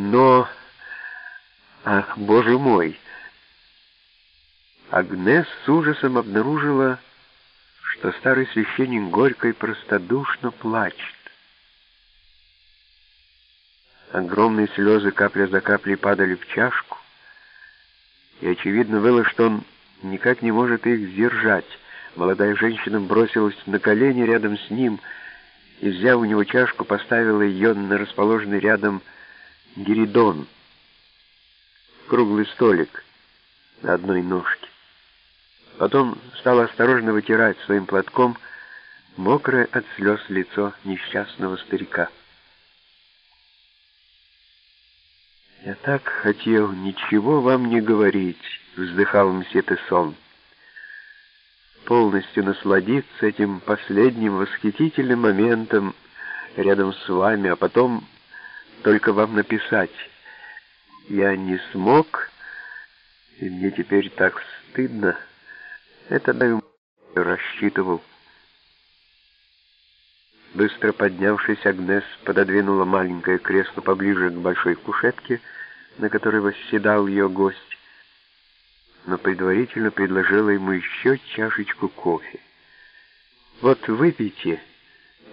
Но... Ах, боже мой! Агнес с ужасом обнаружила, что старый священник горько и простодушно плачет. Огромные слезы капля за каплей падали в чашку, и очевидно было, что он никак не может их сдержать. Молодая женщина бросилась на колени рядом с ним и, взяв у него чашку, поставила ее на расположенный рядом гиридон, круглый столик на одной ножке. Потом стала осторожно вытирать своим платком мокрое от слез лицо несчастного старика. «Я так хотел ничего вам не говорить», — вздыхал мсье Тессон. «Полностью насладиться этим последним восхитительным моментом рядом с вами, а потом только вам написать. Я не смог, и мне теперь так стыдно. Это да рассчитывал». Быстро поднявшись, Агнес пододвинула маленькое кресло поближе к большой кушетке, на которой восседал ее гость, но предварительно предложила ему еще чашечку кофе. «Вот выпейте,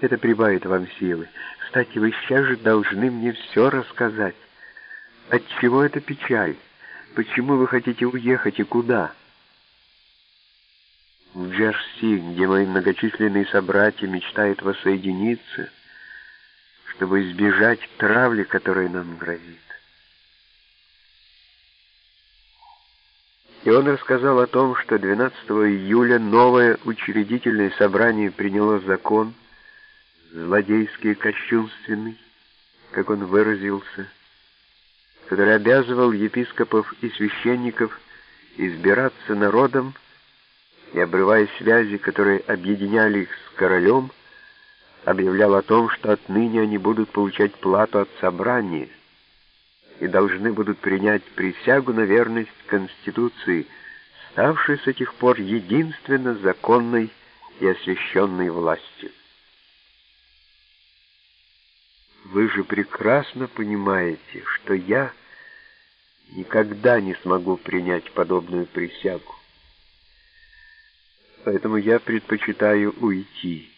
это прибавит вам силы. Кстати, вы сейчас же должны мне все рассказать. Отчего эта печаль? Почему вы хотите уехать и куда?» в Джерси, где мои многочисленные собратья мечтают воссоединиться, чтобы избежать травли, которая нам грозит. И он рассказал о том, что 12 июля новое учредительное собрание приняло закон, злодейский и кощунственный, как он выразился, который обязывал епископов и священников избираться народом, и, обрывая связи, которые объединяли их с королем, объявлял о том, что отныне они будут получать плату от собрания и должны будут принять присягу на верность Конституции, ставшей с этих пор единственно законной и освященной властью. Вы же прекрасно понимаете, что я никогда не смогу принять подобную присягу поэтому я предпочитаю уйти,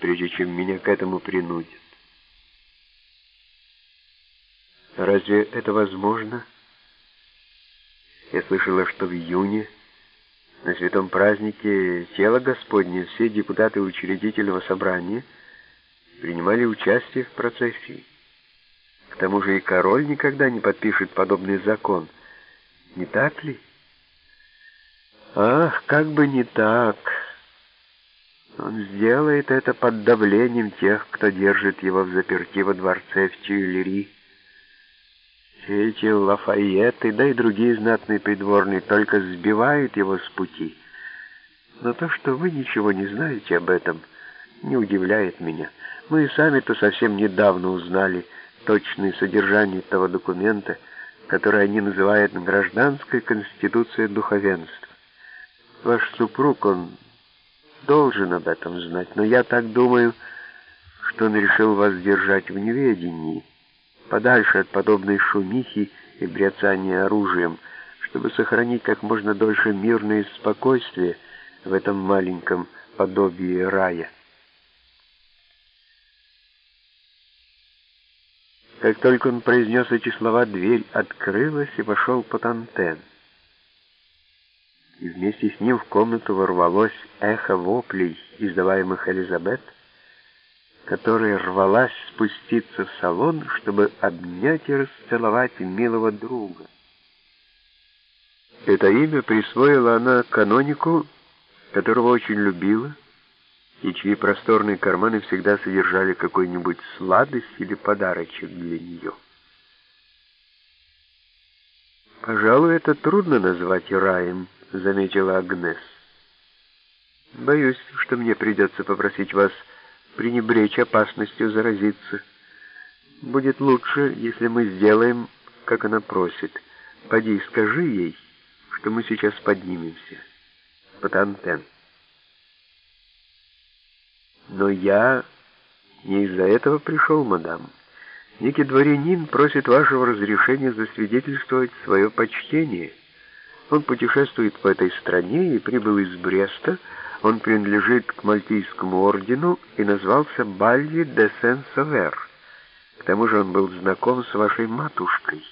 прежде чем меня к этому принудят. Разве это возможно? Я слышала, что в июне на святом празднике Тело Господне все депутаты учредительного собрания принимали участие в процессии. К тому же и король никогда не подпишет подобный закон. Не так ли? Ах, как бы не так. Он сделает это под давлением тех, кто держит его в заперти во дворце в Тюильри. Все эти Лафайеты, да и другие знатные придворные только сбивают его с пути. Но то, что вы ничего не знаете об этом, не удивляет меня. Мы и сами-то совсем недавно узнали точное содержание того документа, который они называют «Гражданской конституцией духовенства». Ваш супруг, он должен об этом знать, но я так думаю, что он решил вас держать в неведении, подальше от подобной шумихи и бряцания оружием, чтобы сохранить как можно дольше мирное спокойствие в этом маленьком подобии рая. Как только он произнес эти слова, дверь открылась и вошел Потантен и вместе с ним в комнату ворвалось эхо воплей, издаваемых Элизабет, которая рвалась спуститься в салон, чтобы обнять и расцеловать милого друга. Это имя присвоила она канонику, которого очень любила, и чьи просторные карманы всегда содержали какой-нибудь сладость или подарочек для нее. Пожалуй, это трудно назвать раем, — заметила Агнес. «Боюсь, что мне придется попросить вас пренебречь опасностью заразиться. Будет лучше, если мы сделаем, как она просит. Поди, скажи ей, что мы сейчас поднимемся. Патантен». «Но я не из-за этого пришел, мадам. Некий дворянин просит вашего разрешения засвидетельствовать свое почтение. Он путешествует по этой стране и прибыл из Бреста. Он принадлежит к Мальтийскому ордену и назвался Бальи де Сен-Совер. К тому же он был знаком с вашей матушкой».